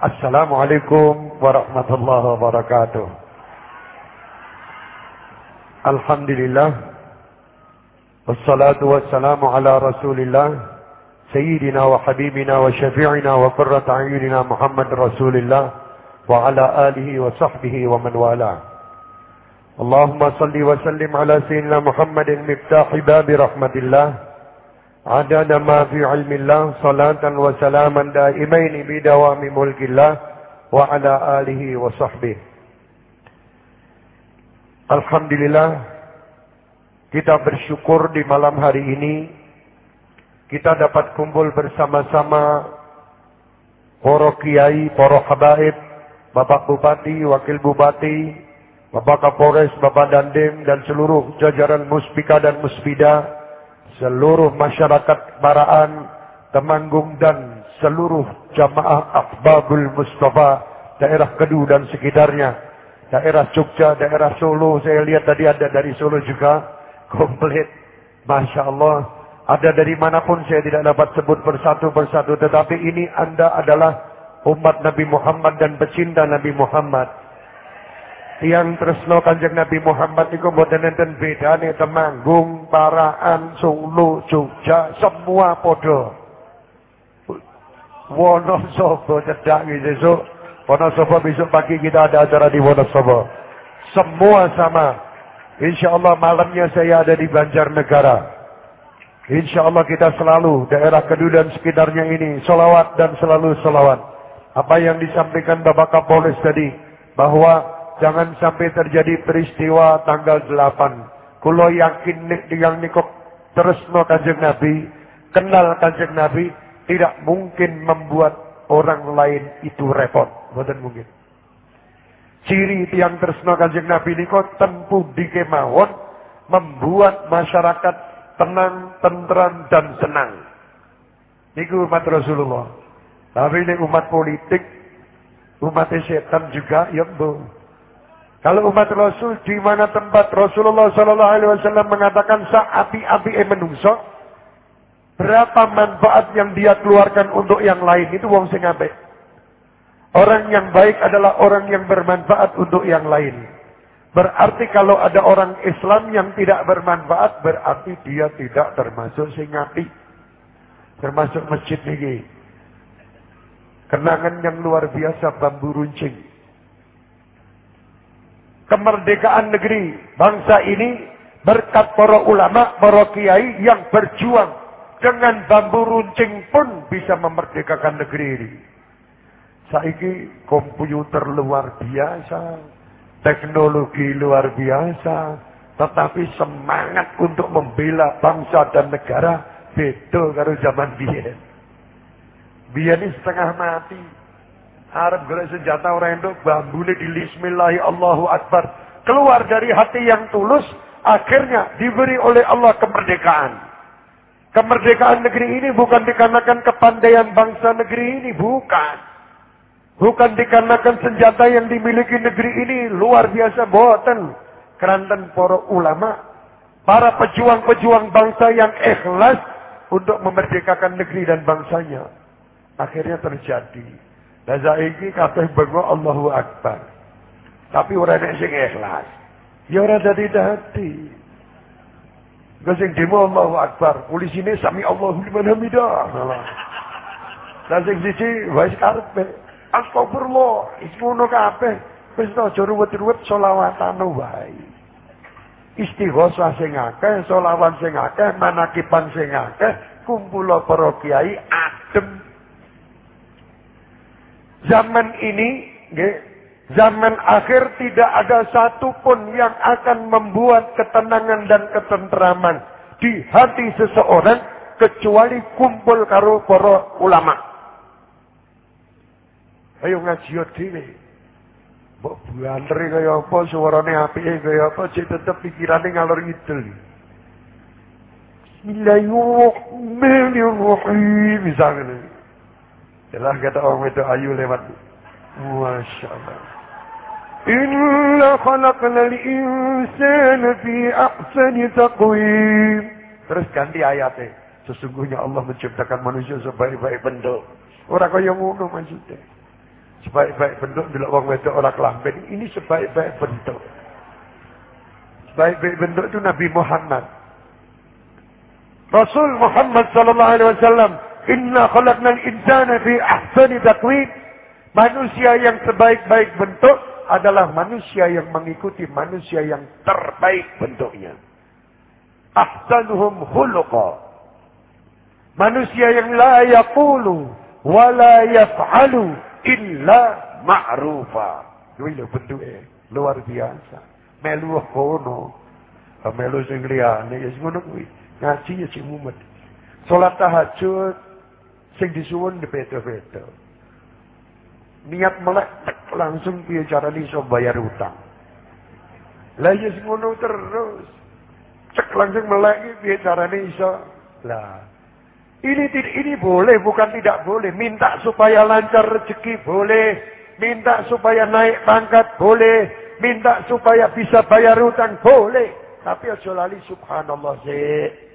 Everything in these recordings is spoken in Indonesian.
Assalamualaikum warahmatullahi wabarakatuh. Alhamdulillah. Wassalatu wassalamu ala rasulillah. Sayyidina wa habibina wa syafi'ina wa qurrat a'yunina Muhammad Rasulillah. Wa ala alihi wa sahbihi wa man wala. Allahumma salli wa sallim ala عدد ما في علم الله صلاة وسلاما دائمين بدوام ملك الله وعلى آله وصحبه Alhamdulillah kita bersyukur di malam hari ini kita dapat kumpul bersama-sama para kiai, para habaib, Bapak Bupati, Wakil Bupati, Bapak Kapolres, Bapak Dandim dan seluruh jajaran muspika dan musbida seluruh masyarakat Baraan, Temanggung dan seluruh jamaah Ahbabul Mustafa daerah Kedu dan sekitarnya, daerah Jogja, daerah Solo, saya lihat tadi ada dari Solo juga, komplit. Masya Allah, ada dari mana pun saya tidak dapat sebut persatu-persatu, tetapi ini Anda adalah umat Nabi Muhammad dan pecinta Nabi Muhammad tiang tresno Kanjeng Nabi Muhammad niku mboten enten bedane Temanggung, Paraan, Solo, Jogja, semua padha. Wonosobo cedak besok. Wonosobo besok pagi kita ada acara di Wonosobo. Semua sama. Insya Allah malamnya saya ada di Banjarnegara. Insya Allah kita selalu daerah Kedu dan sekitarnya ini solawat dan selalu solawat. Apa yang disampaikan Bapak Kapolres tadi bahwa Jangan sampai terjadi peristiwa tanggal 8. Kulo yakin yang nikok terus no kanjeng Nabi, kenal kanjeng Nabi, tidak mungkin membuat orang lain itu repot. Bukan mungkin. Ciri tiang tresno kanjeng Nabi niko tempuh di kemawon membuat masyarakat tenang, tentram dan senang. Niku umat Rasulullah. Tapi ini umat politik, umat setan juga, ya bu. Kalau umat Rasul di mana tempat Rasulullah Sallallahu Alaihi Wasallam mengatakan sa api-api menungso, berapa manfaat yang dia keluarkan untuk yang lain itu wong sing Orang yang baik adalah orang yang bermanfaat untuk yang lain. Berarti kalau ada orang Islam yang tidak bermanfaat, berarti dia tidak termasuk sing Termasuk masjid ini. Kenangan yang luar biasa bambu runcing kemerdekaan negeri bangsa ini berkat para ulama, para kiai yang berjuang dengan bambu runcing pun bisa memerdekakan negeri ini. Saiki komputer luar biasa, teknologi luar biasa, tetapi semangat untuk membela bangsa dan negara beda karo zaman biyen. Biyen setengah mati, Arab golek senjata orang itu bambune di Bismillahi Allahu Akbar. Keluar dari hati yang tulus, akhirnya diberi oleh Allah kemerdekaan. Kemerdekaan negeri ini bukan dikarenakan kepandaian bangsa negeri ini, bukan. Bukan dikarenakan senjata yang dimiliki negeri ini luar biasa boten. Keranten para ulama, para pejuang-pejuang bangsa yang ikhlas untuk memerdekakan negeri dan bangsanya. Akhirnya terjadi lah saiki kabeh bengok Allahu Akbar. Tapi ora nek sing ikhlas. Ya ora dadi-dadi. Engko sing demo Allahu Akbar, polisine sami Allahu liman hamidah. Lah sing siji wis karepe. Astagfirullah, iku ngono kabeh. Wis aja ruwet-ruwet selawatan wae. Istighosah sing akeh, selawat sing akeh, manakipan sing akeh, kumpul para kiai adem Zaman ini, zaman akhir tidak ada satupun yang akan membuat ketenangan dan ketenteraman di hati seseorang kecuali kumpul karo para ulama. Ayo ngaji dhewe. Mbok buantri kaya apa, suarane apike kaya apa, cek tetep pikirane ngalor ngidul. Bismillahirrahmanirrahim misalnya. Jelas kata orang itu ayu lewat. Masya Allah. Inna khalaqna al-insana fi ahsani taqwim. Terus ganti ayatnya. Sesungguhnya Allah menciptakan manusia sebaik-baik bentuk. Orang kaya ngono maksudnya. Sebaik-baik bentuk delok wong wedok ora kelamben. Ini sebaik-baik bentuk. Sebaik-baik bentuk itu Nabi Muhammad. Rasul Muhammad sallallahu alaihi wasallam, "Inna khalaqnal insana fi ahsani taqwim." Manusia yang sebaik-baik bentuk adalah manusia yang mengikuti manusia yang terbaik bentuknya. Ahsanuhum khuluqa. Manusia yang la yaqulu wa la yaf'alu illa ma'rufa. Kuwi lho bentuke luar biasa. Melu kono. Melu sing liyane ya ngono kuwi. Ngaji ya sing mumet. Salat tahajud sing disuwun di beda-beda. Niat melek langsung piye carane iso bayar utang. Lah ya ngono terus. Cek langsung melek piye carane iso. Lah ini ini boleh bukan tidak boleh. Minta supaya lancar rezeki boleh. Minta supaya naik pangkat boleh. Minta supaya bisa bayar utang boleh. Tapi aja lali subhanallah sih.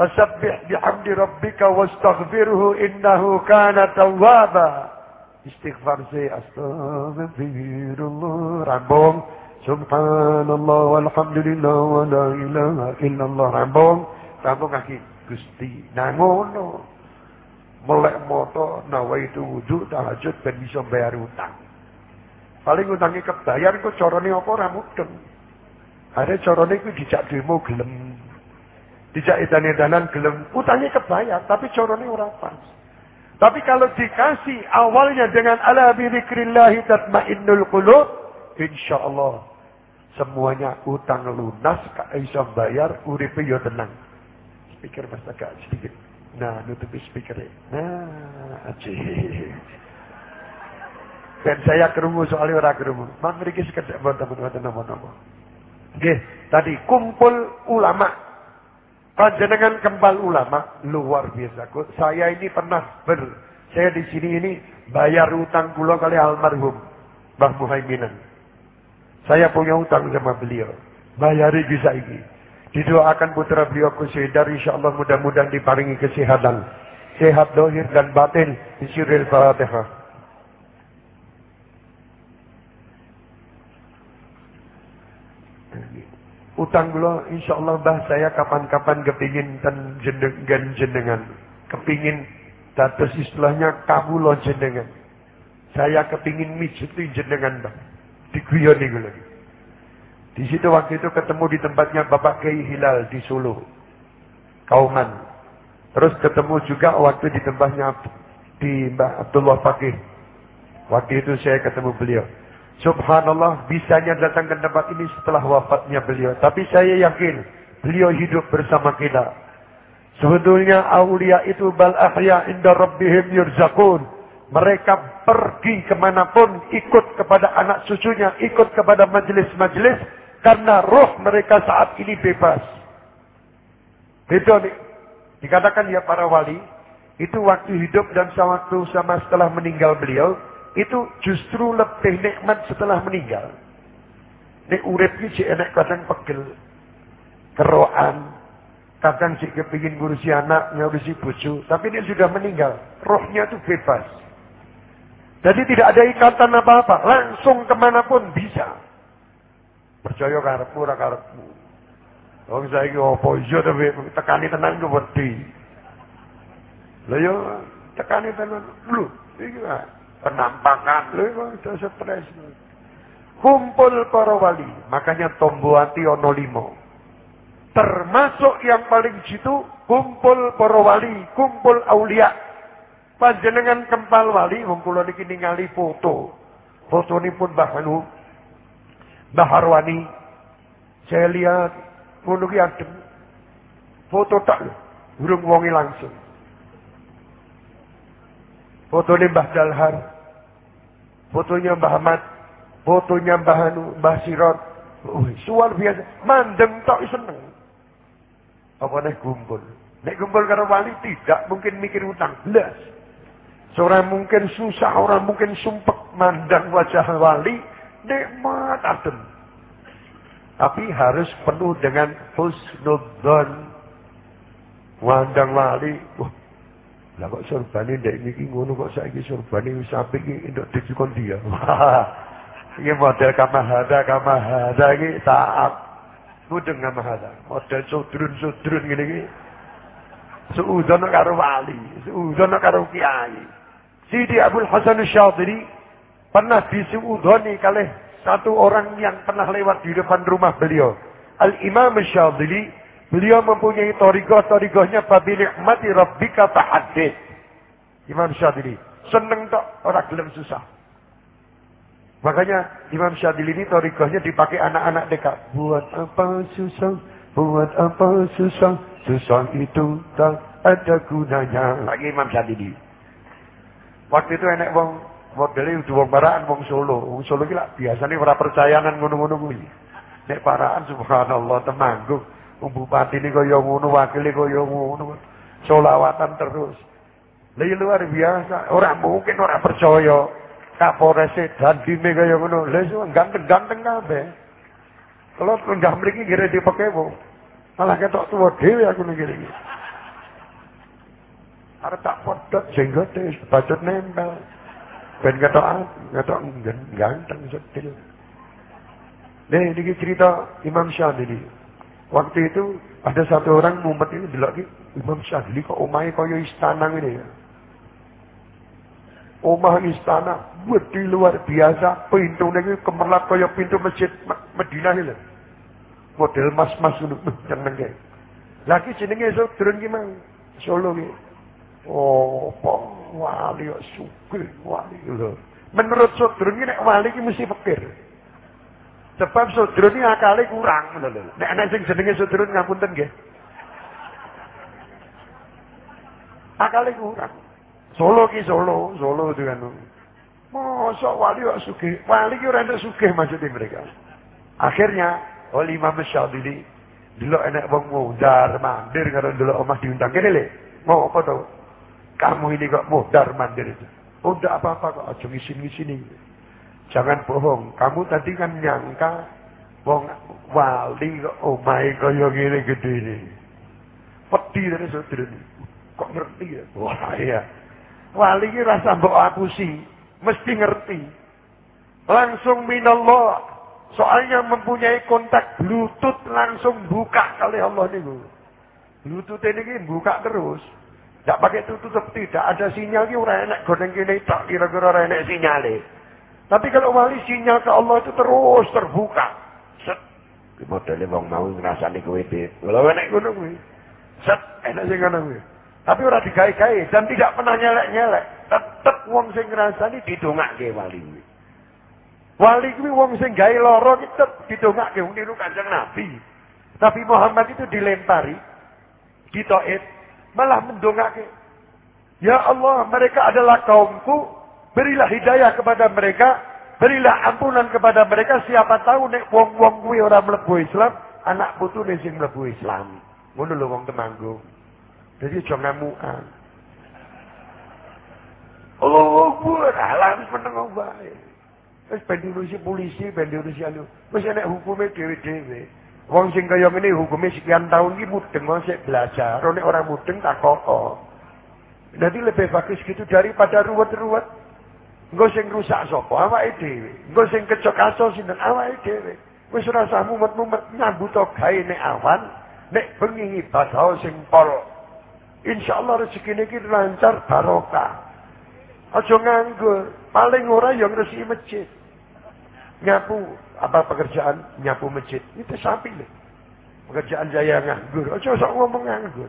Fasabbih bihamdi rabbika wastaghfirhu innahu kana tawwaba. Istighfar saya astagfirullah. Rambung. Subhanallah walhamdulillah wa la ilaha illallah. Rambung. Rambung kaki. Gusti. Nah ngono. Melek moto nawa itu wudhu tahajud ben bisa bayar utang. Paling utangnya kebayar kok corone apa ora mudeng. Ada corone iku dijak demo gelem. Dijak edan-edanan gelem. Utangnya kebayar tapi corone ora pas. Tapi kalau dikasih awalnya dengan ala bidzikrillahi tatmainnul qulub, insyaallah semuanya utang lunas, kak bisa bayar, uripe yo tenang. Speaker mas agak sedikit. Nah, nutupi speaker Nah, aja. Dan saya kerungu soalnya orang kerungu. Mak mriki sekedap teman-teman nama-nama. Oke, tadi kumpul ulama Panjenengan kembal ulama luar biasa. Saya ini pernah ber, saya di sini ini bayar utang kula kali almarhum Mbah Muhaiminan. Saya punya utang sama beliau. Bayari bisa ini. Didoakan putra beliau kusedar insya Allah mudah-mudahan diparingi kesehatan. Sehat dohir dan batin. Fatihah. Utang kula insyaallah bah saya kapan-kapan kepingin ten jenengan jenengan. Kepingin dados istilahnya lo jenengan. Saya kepingin mijuti jenengan bah. Diguyoni kula. Di situ waktu itu ketemu di tempatnya Bapak Kiai Hilal di Solo. Kauman. Terus ketemu juga waktu di tempatnya di Mbak Abdullah Fakih. Waktu itu saya ketemu beliau. Subhanallah bisanya datang ke tempat ini setelah wafatnya beliau. Tapi saya yakin beliau hidup bersama kita. Sebetulnya aulia itu bal ahya inda rabbihim yurzakun. Mereka pergi ke mana pun ikut kepada anak cucunya, ikut kepada majelis-majelis. Karena roh mereka saat ini bebas. Itu nih. Dikatakan ya para wali, itu waktu hidup dan waktu sama setelah meninggal beliau, itu justru lebih nikmat setelah meninggal. Nek urip iki enek kadang pegel. Keroan. Kadang sih kepingin ngurusi anak, ngurusi bojo, tapi dia sudah meninggal. Rohnya itu bebas. Jadi tidak ada ikatan apa-apa, langsung ke mana pun bisa. Percaya karepmu ora karepmu. Wong saiki opo iya tapi tekani tenan ku wedi. Lha yo tekani tenan. Lho, iki penampakan. Lho itu stres. Kumpul para wali. Makanya tomboati ono limo termasuk yang paling situ kumpul para wali kumpul aulia. Panjenengan kempal wali wong kula niki ningali foto. Fotonipun Mbah Anu Mbah Harwani saya lihat ngono adem. Foto tak lho wongi langsung. Fotonya Mbah Dalhar. Fotonya Mbah Ahmad. Fotonya Mbah Anu, Mbah Sirot. Suar biasa. Mandeng tak seneng. Apa nih kumpul? Nek kumpul karo wali tidak mungkin mikir utang. Belas. Seorang mungkin susah, orang mungkin sumpek mandang wajah wali. Nikmat adem. Tapi harus penuh dengan husnudzon. Mandang wali. Wah, Lah kok surbane ndek niki ngono kok saiki surbane wis apik iki ndok dikon dia. Iki model kamahada kamahada iki taat. Mudeng kamahada. Model sudrun-sudrun ngene iki. Suudon karo wali, suudon karo kiai. Sidi Abdul Hasan Syadili pernah disuudoni kalih satu orang yang pernah lewat di depan rumah beliau. Al-Imam Syadili, beliau mempunyai torigoh-torigohnya babi nikmati rabbika ta'addid. Imam Syadili, seneng tok, orang gelem susah. Makanya Imam Syadili ini torigohnya dipakai anak-anak dekat. Buat apa susah, buat apa susah, susah itu tak ada gunanya. Lagi Imam Syadili. Waktu itu enek wong modelnya udah wong paraan wong Solo. Wong Solo iki biasanya ora percayanan ngono-ngono kuwi. Nek paraan subhanallah temanggung. Bupati ini kaya ngono, wakile kaya ngono. Solawatan terus. Lah luar biasa. Orang mungkin orang percaya. Kapolres dan dime kaya ngono. Lah ganteng-ganteng kabeh. Kalau enggak mriki kira dipakai wong. Malah ketok tua dhewe aku ning kene iki. Arep tak podot jenggote, bacot nempel. Ben ketok ketok ganteng setil. Nih, ini cerita Imam Syadili. Waktu itu ada satu orang mumet ini bilang Imam Syadili kok omahnya kaya istana ini ya. Omah istana, di luar biasa, pintu ini kemerlap kaya pintu masjid Medina ini model mas-mas ngono jeneng kae. Lagi jenenge iso turun ki mang Solo ki. Oh, apa wali kok sugih wali lho. Menurut Sodron ki nek wali ki mesti pikir. Sebab Sodron iki akale kurang. Nek ana sing jenenge Sodron ngapunten nggih. Akale kurang. Solo ki Solo, Solo itu kan. Masa wali kok sugih? Wali ki ora entuk sugih maksudnya mereka. Akhirnya oleh Imam Syadili dulu enak wong mudar mandir karo dulu omah diundang kene le mau apa tau kamu ini kok mudar mandir itu enggak apa-apa kok aja ngisin-ngisini jangan bohong. Kamu tadi kan nyangka wong wali kok omahe kaya ngene gede ini. Peti dari ini kok ngerti ya? Wah iya. Wali ini rasa mbok apusi mesti ngerti. Langsung minallah. Soalnya mempunyai kontak Bluetooth langsung buka kali Allah ini. Bluetooth ini buka terus. Tidak pakai tutup tidak ada sinyal ki ora enak goreng kene tak kira-kira ora enak sinyal Tapi kalau wali sinyal ke Allah itu terus terbuka. Set. Ki modele wong mau ngrasani kowe dhewe. Kalau enak ngono kuwi. Set enak sing ngono kuwi. Tapi ora digawe-gawe dan tidak pernah nyelek-nyelek. Tetep wong sing ngrasani didongake wali kuwi. Wali kuwi wong sing gawe lara kita didongake niru Kanjeng Nabi. Nabi Muhammad itu dilempari ditoit malah mendongake. Ya Allah, mereka adalah kaumku, berilah hidayah kepada mereka, berilah ampunan kepada mereka. Siapa tahu nek wong-wong kuwi ora mlebu Islam, anak putune sing mlebu Islam. Ngono lho wong Temanggung. Jadi aja ngamukan. Allah Akbar, halang meneng bae. Wis ben diurusi polisi, ben diurusi anu. Wis enek hukume dhewe-dhewe. Wong sing kaya ngene hukume sekian tahun iki mudeng sik belajar. Ora mudeng tak kok. Jadi lebih bagus gitu daripada ruwet-ruwet. Engko sing rusak sapa? Awake dhewe. Engko sing kecok aso sinten awake dhewe. Wis ora usah mumet-mumet nyambut gawe nek awan, nek bengi ibadah sing pol. Insyaallah rezekine iki lancar barokah. Aja nganggur, paling ora yang resiki masjid nyapu apa pekerjaan nyapu masjid itu sapi nih pekerjaan saya nganggur oh sok ngomong nganggur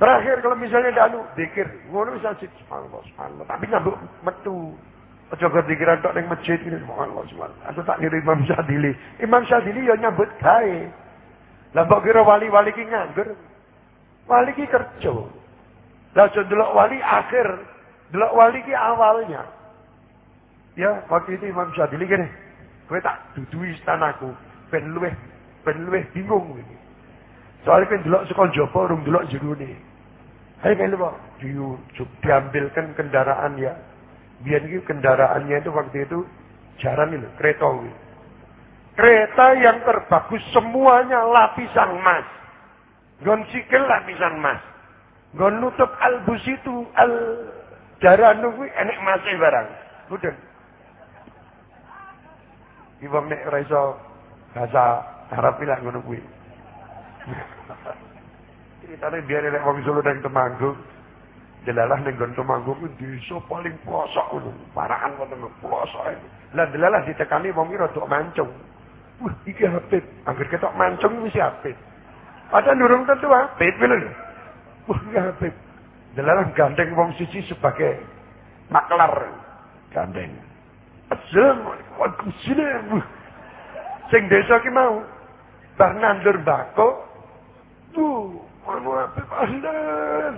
terakhir kalau misalnya ada anu dikir ngono bisa sih subhanallah subhanallah tapi ngambuk metu Ojo kepikiran tok ning masjid ini subhanallah subhanallah. Aku tak niru Imam Syadili. Imam Syadili ya nyambut gawe. Lah mbok kira wali-wali ki nganggur. Wali ki kerja. Lah aja delok wali akhir, delok wali ki awalnya. Ya, waktu itu Imam Syadili gini. Kowe tak dudui istanaku. Ben luweh, ben luweh bingung. Soalnya kan delok sekolah Jopo, urung delok jerune. Hai kan di, diambilkan kendaraan ya. Biar ini kendaraannya itu waktu itu jaran ini, kereta ini. Kereta yang terbagus semuanya lapisan emas. Gonsikel lapisan emas. Nggon nutup al busitu al jaranu kuwi enek masih barang. Iki wong nek ora iso bahasa Arab ilang ngono kuwi. Ceritane biar nek wong Solo nang Temanggung, delalah ning nggon Temanggung kuwi desa paling pelosok ngono. Parahan wonten pelosok. Lah delalah ditekani wong iki rada mancung. Wah, iki Habib. Angger ketok mancung wis Habib. Padahal nurung tentu Habib lho. Wah, iki Habib. Delalah gandeng wong siji sebagai maklar. Gandeng. Assalamualaikum. Waalaikumsalam. Sing desa ki mau bar nandur bako. Tuh,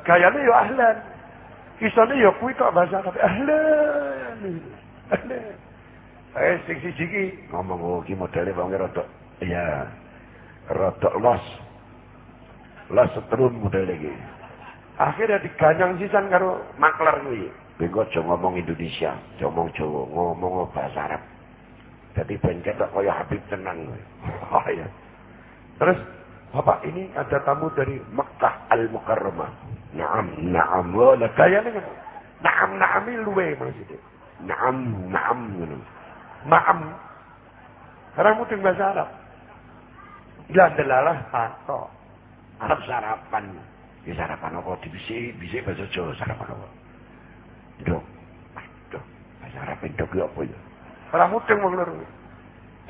Gayane yo ahlan. Isane yo kuwi kok bahasa Arab ahlan. Ahlan. Eh sing siji ki ngomong oh ki modele wong rada iya rada los. Los setrun modele iki. Akhirnya diganyang sisan karo makler kuwi. Bengko aja ngomong Indonesia, ngomong Jawa, ngomong bahasa Arab. Jadi ben ketok kaya Habib tenan kowe. Oh iya. Terus Bapak ini ada tamu dari Mekah Al-Mukarramah. Naam, naam. Wala kaya kan. Naam, naami luwe maksudnya. Naam, naam. Naam. Karena mungkin bahasa Arab. Ilah delalah patok. Arab sarapan. Ya sarapan apa? Bisa, bisa bahasa Jawa sarapan apa? Dok. Dok. Bahasa Arab dok ya apa ya? Orang mudeng loro.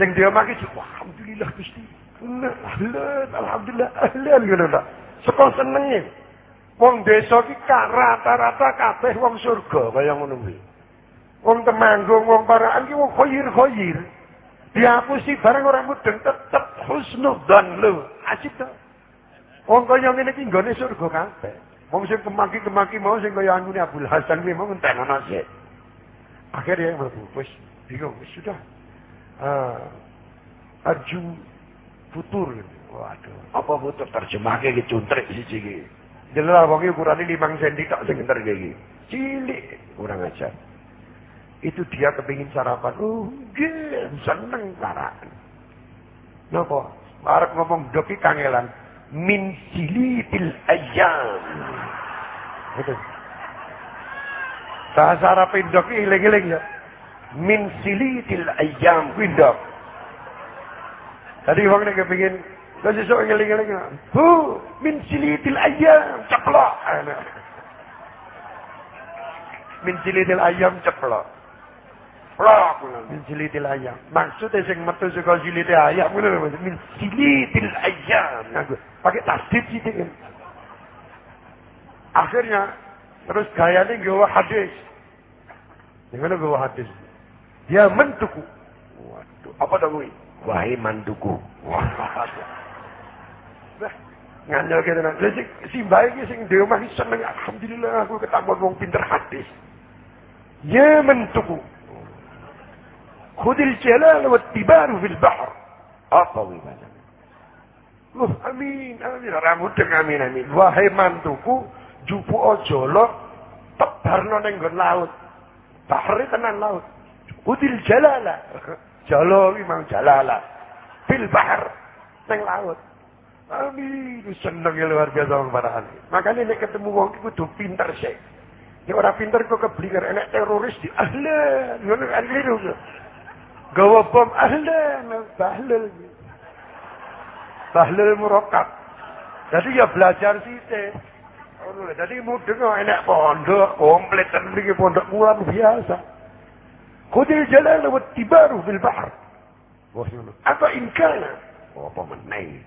Sing dia maki alhamdulillah Gusti. Ahlan, alhamdulillah ahlan ngono ta. Saka senenge. Wong desa ki rata-rata kabeh wong surga kaya ngono kuwi. Wong Temanggung, wong Paraan ki wong khoyir-khoyir. Dihapusi barang orang mudeng tetep husnudzon lho. Asik to. Wong kaya ngene iki nggone surga kabeh. Wong sing kemaki-kemaki mau sing kaya angune Abdul Hasan kuwi mau ngentenono sik. Akhirnya yang wis bingung sudah. Uh, futur gitu. Waduh, apa futur terjemahke iki cuntrik siji iki. Jelas wong iki ukurane 5 cm tok sing enter iki. Cilik, kurang ajar. Itu dia kepingin sarapan. Oh, nggih, seneng sarapan. Napa? Arep ngomong doki kangelan. Min silitil ayam. Gitu. Bahasa Arab indok iling-iling ya. Min silitil ayam indok. Tadi orang nek kepengin Lah sesuk ngeling-eling. Hu, min silitil ayam ceplok. Min silitil ayam ceplok. Plok min silitil ayam. Maksudnya sing metu saka silitil ayam min silitil ayam. Pakai tasdid sithik. Akhirnya terus gayane nggawa hadis. Gimana gawa hadis? Ya mentuku. Waduh, apa to kuwi? Wahai mantuku. Waduh. Ngandel kene nang. Lah sing sing dhewe mah seneng alhamdulillah aku ketemu wong pinter hadis. Ya mentuku. Khudil jalal wa tibaru fil bahr. Apa macam? Loh, amin, amin. Rambut amin, amin. Wahai mantuku, jupu ojo lo tebarno ning nggon laut. Bahri tenan laut. Khudil jalala. Jalo iki mang jalala. Fil bahr ning laut. Amin, seneng ya luar biasa wong parahan. Makanya nek ketemu wong iku kudu pinter sih. Ya ora pinter kok keblinger enek teroris di ahlan, ngono kan kliru. Gawa bom ahlan, bahlul. Bahlul murakkab. Jadi ya belajar sithik. Ngono lho. Dadi mudeng enek pondok komplit ten mriki pondok mulan biasa. Tibaru fil bahr. Wah ngono. Apa inkana? Oh, apa meneh?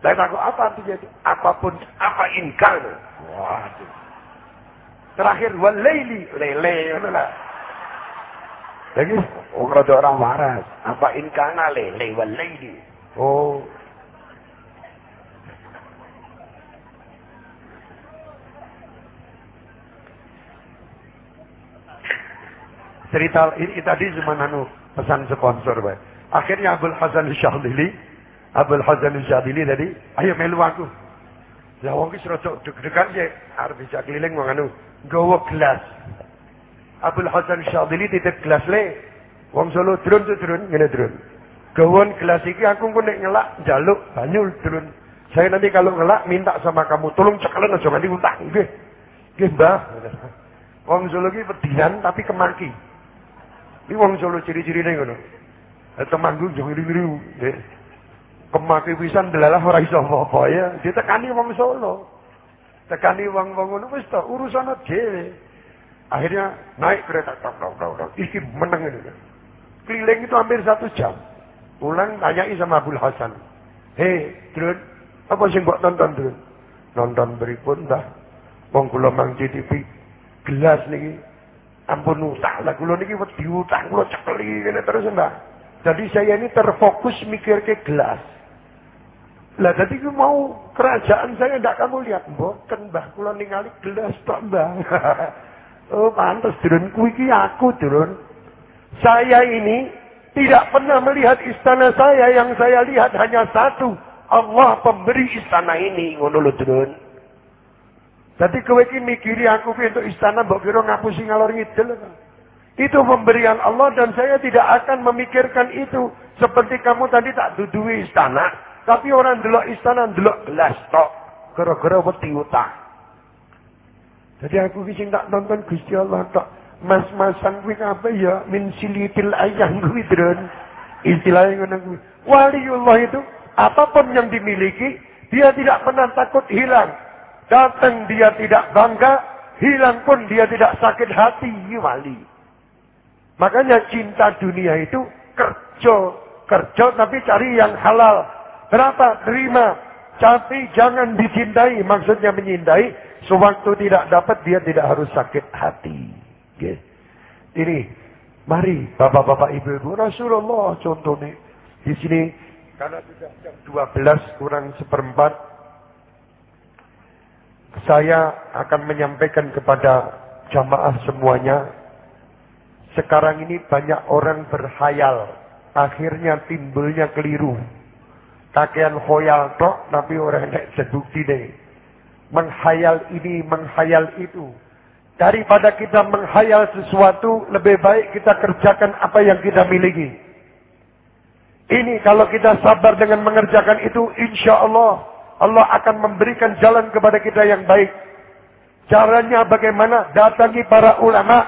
Dan aku apa artinya itu? Apa pun, apa inkar. Waduh. Terakhir, walaili, lele. Lagi, oh, ada orang waras. Apa inkana lele, walaili. Oh. Cerita ini tadi cuma anu pesan sponsor, Pak. Akhirnya Abdul Hasan Syahli Abul Hasan Syadili tadi, ayo melu aku. Lah wong ki rada deg-degan ya, arep bisa keliling wong anu, nggawa gelas. Abul Hasan Syadili titip gelas le. Wong Solo drun tuh drun, ngene drun. Gawon gelas iki aku engko nek ngelak njaluk banyu drun. Saya nanti kalau ngelak minta sama kamu, tolong cekalan aja nganti utang. Nggih. Nggih, Mbah. Wong Solo iki pedihan tapi kemaki. Iki wong Solo ciri-cirine ngono. Temanggung yo ngiri-ngiri. Nggih. Kemaki pisan delalah ora iso apa-apa ya. Ditekani wong Solo. Tekani wong-wong ngono wis urusan dhewe. Akhirnya naik kereta tok tok tok tok. Iki meneng ini. Keliling itu hampir satu jam. Pulang tanyai sama Abdul Hasan. Hei, Drun, apa sih buat nonton Drun? Nonton beripun dah. Wong kula mang CTV gelas niki ampun utang lah kula niki wedi utang kula cekeli ngene terus Mbak. Jadi saya ini terfokus mikir ke gelas. Lah tadi mau kerajaan saya ndak kamu lihat mboten Mbah kula ningali gelas tok Mbah. oh pantas Drun kuwi aku Drun. Saya ini tidak pernah melihat istana saya yang saya lihat hanya satu. Allah pemberi istana ini ngono lho. Jadi kowe iki mikiri aku untuk istana mbok kira ngapusi ngalor ngidul. Itu pemberian Allah dan saya tidak akan memikirkan itu. Seperti kamu tadi tak dudui istana. Tapi orang delok istana delok gelas tok. Gara-gara wedi utang. Jadi aku kisah tak nonton Gusti Allah tok. Mas-masan kuwi apa ya min silitil ayang kuwi dron. Istilahnya ngono kuwi. Waliullah itu apa pun yang dimiliki, dia tidak pernah takut hilang. Datang dia tidak bangga, hilang pun dia tidak sakit hati, wali. Makanya cinta dunia itu kerja, kerja tapi cari yang halal. Berapa? Terima. Tapi jangan dicintai, maksudnya menyintai. Sewaktu tidak dapat dia tidak harus sakit hati. Okay. Ini, mari bapak-bapak ibu-ibu Rasulullah contoh nih. Di sini karena sudah jam 12 kurang seperempat saya akan menyampaikan kepada jamaah semuanya sekarang ini banyak orang berhayal. Akhirnya timbulnya keliru. Kakean khoyal tok tapi orang nek sebukti deh. Menghayal ini menghayal itu. Daripada kita menghayal sesuatu, lebih baik kita kerjakan apa yang kita miliki. Ini kalau kita sabar dengan mengerjakan itu, insya Allah, Allah akan memberikan jalan kepada kita yang baik. Caranya bagaimana? Datangi para ulama,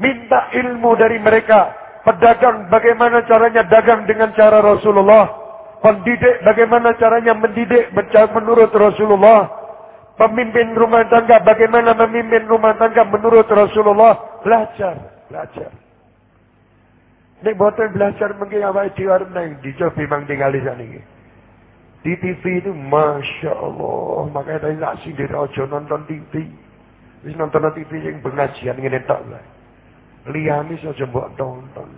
minta ilmu dari mereka. Pedagang bagaimana caranya dagang dengan cara Rasulullah. Pendidik bagaimana caranya mendidik menurut Rasulullah. Pemimpin rumah tangga, bagaimana memimpin rumah tangga menurut Rasulullah. Belajar, belajar. Ini boten belajar mungkin apa di warna dicoba memang tinggal di sana. Di TV itu Masya Allah. Makanya tadi tak sindir aja nonton TV. Wis nonton TV yang pengajian ini tak lah. Liyani saja buat nonton.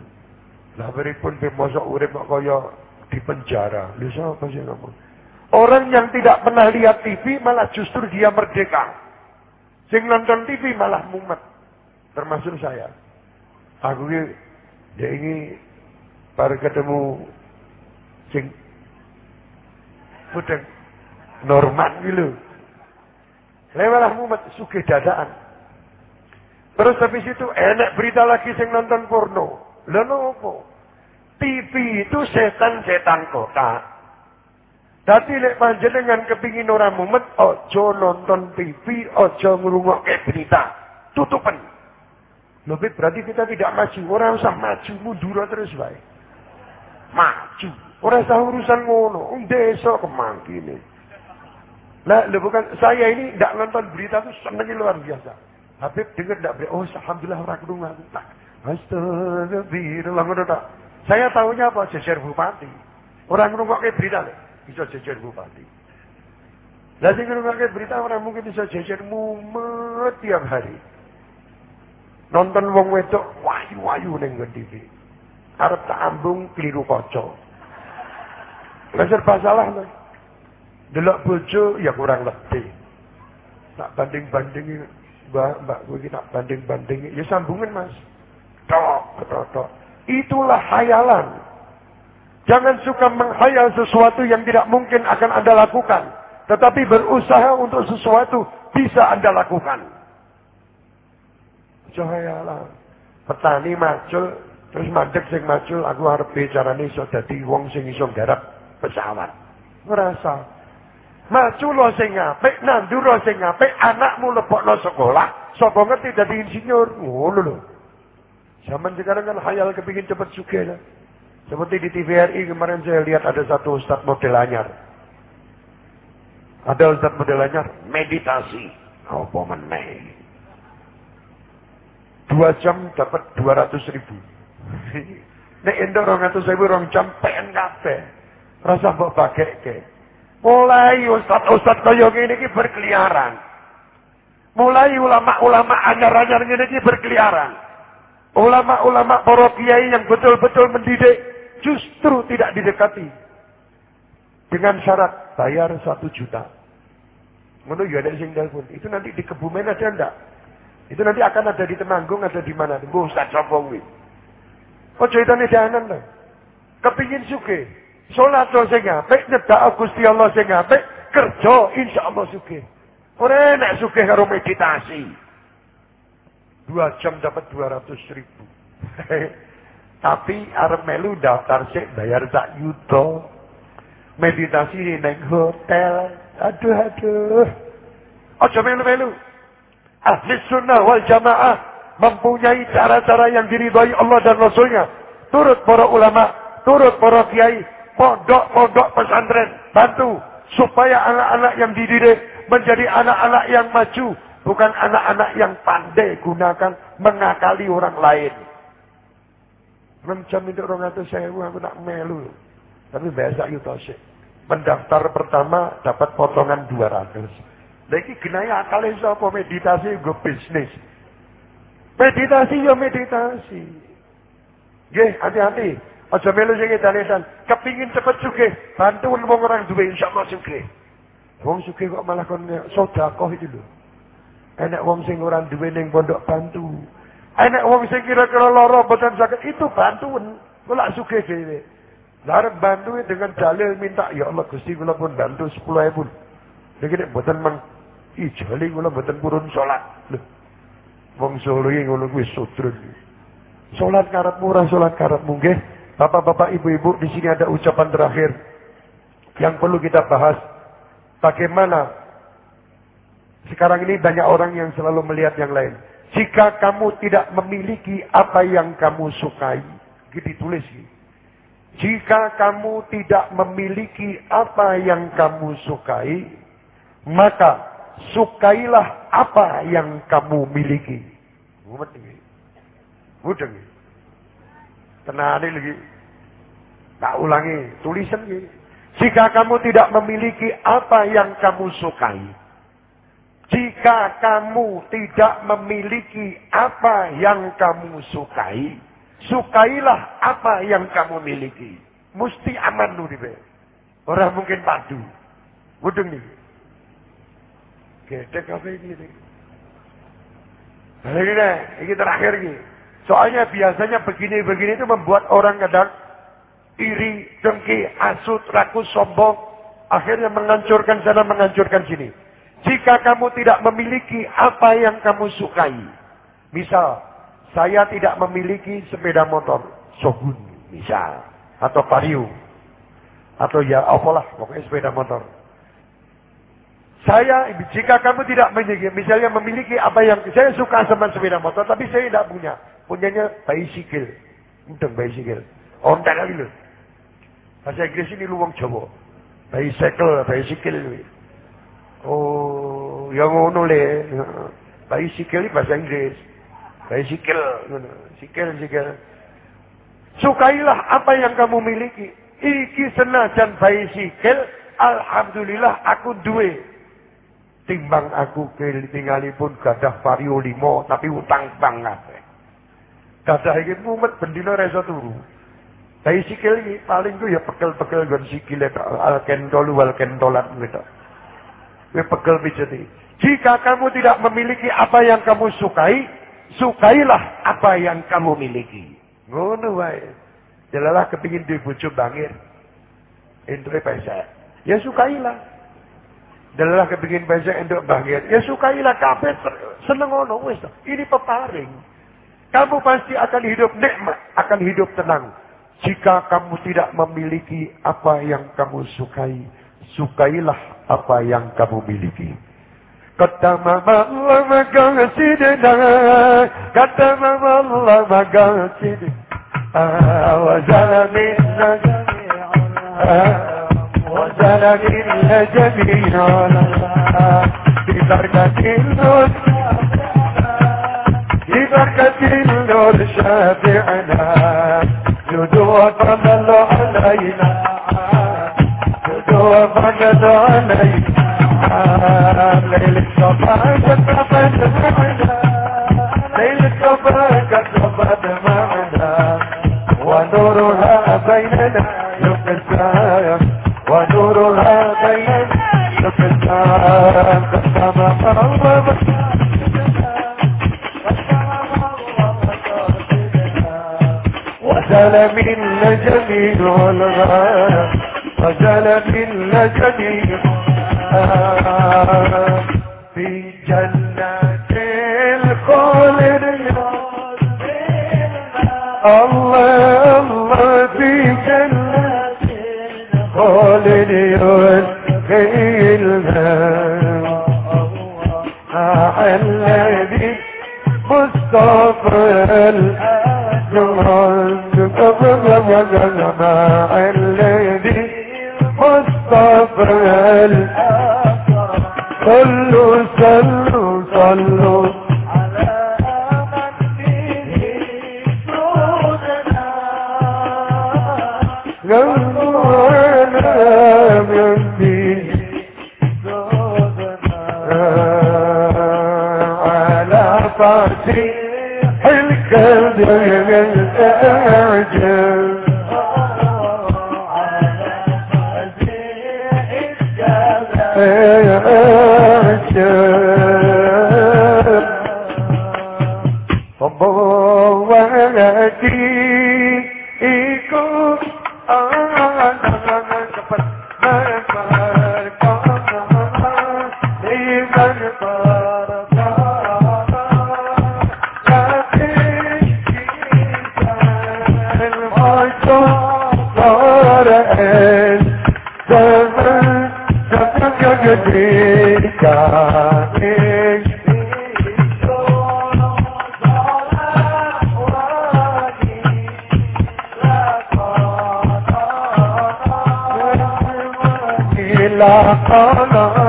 Lah beripun pemosok urip kok kaya di penjara. Lha sapa sih ngomong? Orang yang tidak pernah lihat TV malah justru dia merdeka. Sing nonton TV malah mumet. Termasuk saya. Aku ini, dia ini baru ketemu sing udah normal gitu. Lewalah mumet suge dadaan. Terus habis itu enak berita lagi sing nonton porno. Lalu apa? TV itu setan-setan kota. Dadi lek panjenengan kepingin ora mumet, aja nonton TV, aja ngrungokke berita. Tutupen. Lebih berarti kita tidak maju. Orang usah maju, mundur terus wae. Maju. Orang usah urusan ngono. Desa. Lah, lo bukan saya ini tidak nonton berita itu senengnya luar biasa. Habib dengar tidak berita, oh alhamdulillah orang kerungan. Astagfirullah ngono tak. Saya tahunya apa? Jejer bupati. Orang ngrungokke berita. Lho bisa jejer bupati. Lah sing ngrungokne berita orang mungkin bisa jejer mumet tiap hari. Nonton wong wedok wayu-wayu ning TV. Arep tak ambung keliru kaca. Lah serba salah lho. Delok bojo ya kurang lebih. Tak banding-bandingi Mbak, mbak gue tak banding-bandingi. Ya sambungan mas. Tok, tok, tok. Itulah hayalan. Jangan suka menghayal sesuatu yang tidak mungkin akan Anda lakukan. Tetapi berusaha untuk sesuatu bisa Anda lakukan. Cahayalah. Petani macul, terus mandek sing macul, aku harap bicara nih so dadi wong sing iso garap pesawat. Ngerasa. Maju lo sing apik, nandura sing apik, anakmu lebokno sekolah, sapa ngerti dadi insinyur. Ngono lho. Zaman sekarang kan hayal kepingin cepet juga lah. Seperti di TVRI kemarin saya lihat ada satu ustaz model anyar. Ada ustaz model anyar, meditasi. Apa meneh? Dua jam dapat dua ratus ribu. Nek endo rong atus ribu rong jam pengen kabeh. Rasa mbok bageke. Mulai ustad-ustad kaya ngene iki berkeliaran. Mulai ulama-ulama anyar-anyar ngene iki berkeliaran. Ulama-ulama para kiai yang betul-betul mendidik justru tidak didekati. Dengan syarat bayar satu juta. Ngono ya ada sing telepon. Itu nanti di Kebumen ada ndak? Itu nanti akan ada di Temanggung, ada di mana? Mbok Ustaz sapa kuwi? Ojo itane jangan Kepingin suke. Salat sing apik, nyedak Gusti Allah sing apik, kerja insyaallah sugih. Ora enak sugih karo meditasi. Dua jam dapat dua ratus ribu. Tapi arep melu daftar sik bayar sak yuto. Meditasi di neng hotel. Aduh aduh. Ojo melu-melu. Ahli sunnah wal jamaah mempunyai cara-cara yang diridhoi Allah dan Rasulnya. Turut para ulama, turut para kiai, pondok-pondok pesantren. Bantu supaya anak-anak yang dididik menjadi anak-anak yang maju bukan anak-anak yang pandai gunakan mengakali orang lain. Mencam itu orang itu saya aku nak melu. Tapi biasa itu sih pendaftar pertama dapat potongan 200 lagi genaya akal apa meditasi gue bisnis. Meditasi ya meditasi. Gih, hati-hati. Aja melu sing edan-edan. Kepingin cepet sugih, bantu wong orang duwe insyaallah sugih. Wong sugih kok malah kon sedekah itu lho. Enak wong sing ora duwe ning pondok bantu. Enak wong sing kira-kira lara boten sakit itu bantuan. Kula sugih dhewe. Larep bantu dengan dalil minta ya Allah Gusti kula pun bantu 10.000. Niki nek boten men ijoli kula boten purun salat. Lho. Wong Solo iki ngono kuwi sudrun. Salat karepmu ora salat karepmu nggih. Bapak-bapak, ibu-ibu, di sini ada ucapan terakhir yang perlu kita bahas. Bagaimana sekarang ini banyak orang yang selalu melihat yang lain. Jika kamu tidak memiliki apa yang kamu sukai, gitu ditulis. Jika kamu tidak memiliki apa yang kamu sukai, maka sukailah apa yang kamu miliki. Mudah Tenane lagi. Tak ulangi, tulisan ini. Jika kamu tidak memiliki apa yang kamu sukai. Jika kamu tidak memiliki apa yang kamu sukai. Sukailah apa yang kamu miliki. Mesti aman nu nih. Orang mungkin padu. Mudeng nih. Gedek apa ini. Ini, ini terakhir nih. Soalnya biasanya begini-begini itu membuat orang kadang iri, dengki, asut, rakus, sombong. Akhirnya menghancurkan sana, menghancurkan sini. Jika kamu tidak memiliki apa yang kamu sukai. Misal, saya tidak memiliki sepeda motor. Shogun, misal. Atau Vario. Atau ya apalah, pokoknya sepeda motor. Saya, jika kamu tidak memiliki, misalnya memiliki apa yang, saya suka sama sepeda motor, tapi saya tidak punya punyanya bicycle. Mudeng bicycle. Ontek kali lho. Bahasa Inggris ini lu wong Jawa. Bicycle, bicycle. Oh, yang ngono le. Bicycle bahasa Inggris. Bicycle. Sikil, sikil. Sukailah apa yang kamu miliki. Iki senajan bicycle, alhamdulillah aku duwe. Timbang aku tinggalipun gadah vario limo, tapi utang banget. Dadah iki mumet bendina reso turu. Tapi sikil iki paling ku ya pekel-pekel nggon sikile tok al kentol wal kentolat gitu. Kuwi pekel pijeti. Jika kamu tidak memiliki apa yang kamu sukai, sukailah apa yang kamu miliki. Ngono wae. Jelalah kepingin bojo bangir. Entuk pesek. Ya sukailah. Jelalah kepingin pesek entuk bangir. Ya sukailah kabeh seneng ngono wis. Ini peparing. Kamu pasti akan hidup nikmat, akan hidup tenang. Jika kamu tidak memiliki apa yang kamu sukai, sukailah apa yang kamu miliki. Kata mama Allah maqasidna Kata mama Allah maqasidna وزل منا وزل منا جميعا ببركة النور ببركة النور شافعنا. جدوى فضل علينا. جدوى فضل علينا. ليل الصباح كتبت معنا ليل الصباح كتبت معنا ونورها بيننا. يقسم ونورها بيننا. يقسم قسم الله وزل من نجمي والغار وزل من نجمي في جنة الخالد الله الله في جنة الخالد يسقينا الذي مصطفى الجمال يا جماعة الذي مصطفى كله صلوا صلوا. Saraan Zaman Zaman ketika لا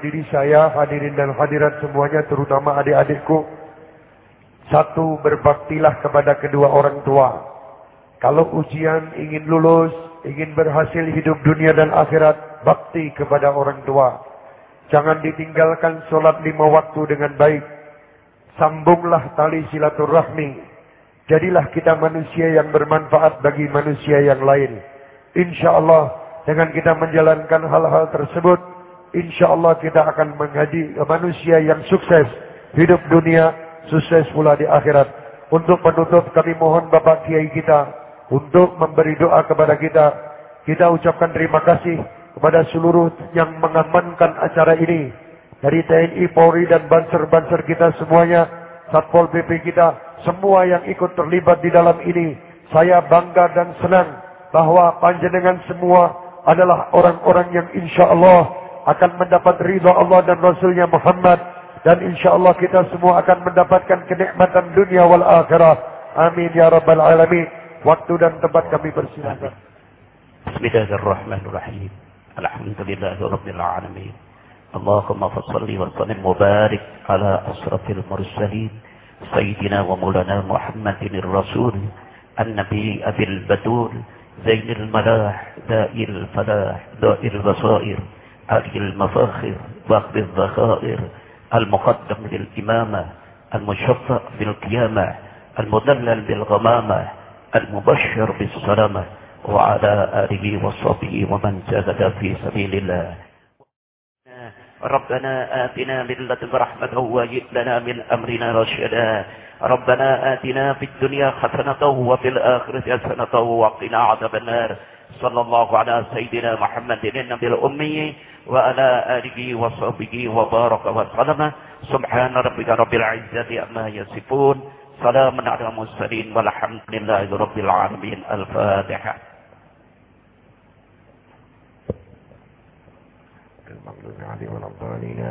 diri saya hadirin dan hadirat semuanya terutama adik-adikku. Satu berbaktilah kepada kedua orang tua. Kalau ujian ingin lulus ingin berhasil hidup dunia dan akhirat bakti kepada orang tua. Jangan ditinggalkan sholat lima waktu dengan baik. Sambunglah tali silaturahmi. Jadilah kita manusia yang bermanfaat bagi manusia yang lain. Insyaallah dengan kita menjalankan hal-hal tersebut, insya Allah kita akan menjadi manusia yang sukses. Hidup dunia, sukses pula di akhirat. Untuk penutup kami mohon Bapak Kiai kita, untuk memberi doa kepada kita. Kita ucapkan terima kasih kepada seluruh yang mengamankan acara ini. Dari TNI, Polri dan banser-banser kita semuanya, Satpol PP kita, semua yang ikut terlibat di dalam ini. Saya bangga dan senang bahwa panjenengan semua adalah orang-orang yang insya Allah akan mendapat ridha Allah dan Rasulnya Muhammad dan insya Allah kita semua akan mendapatkan kenikmatan dunia wal akhirah. Amin ya rabbal alamin. Waktu dan tempat kami persilakan. Bismillahirrahmanirrahim. Alhamdulillahirabbil alamin. Allahumma fassalli wa sallim mubarik ala asrafil mursalin sayyidina wa maulana Muhammadin rasul al Nabi abil batul zainil malah da'il falah da'il basair علي المفاخر واخذ الذخائر المقدم للإمامة المشفع بالقيامة المدلل بالغمامة المبشر بالسلامة وعلى آله وصحبه ومن جاهد في سبيل الله. ربنا آتنا من لدنك رحمة وهيئ لنا من أمرنا رشدا. ربنا آتنا في الدنيا حسنة وفي الآخرة حسنة وقنا عذاب النار. صلى الله على سيدنا محمد النبي الأمي وعلى آله وصحبه وبارك وسلم. سبحان ربك رب العزة عما يصفون. سلام على المرسلين والحمد لله رب العالمين. الفاتحة.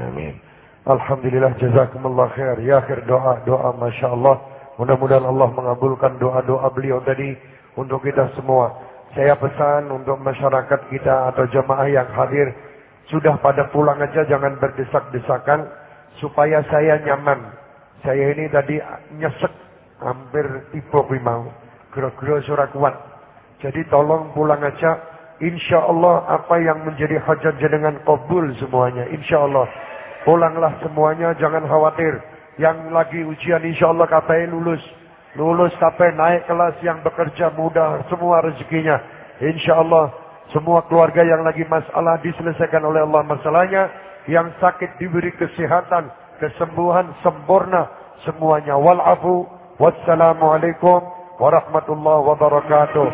Amin. Alhamdulillah jazakumullah khair. Ya akhir doa doa masya Allah. Mudah-mudahan Allah mengabulkan doa-doa beliau tadi untuk kita semua. Saya pesan untuk masyarakat kita atau jemaah yang hadir sudah pada pulang aja jangan berdesak-desakan supaya saya nyaman. Saya ini tadi nyesek hampir tipe mau. Gero-gero surat kuat. Jadi tolong pulang aja Insya Allah apa yang menjadi hajat jenengan kabul semuanya. Insya Allah. Pulanglah semuanya, jangan khawatir. Yang lagi ujian insya Allah KPI lulus. Lulus KPI naik kelas yang bekerja mudah semua rezekinya. Insya Allah semua keluarga yang lagi masalah diselesaikan oleh Allah masalahnya. Yang sakit diberi kesehatan, kesembuhan sempurna semuanya. Walafu. Wassalamualaikum warahmatullahi wabarakatuh.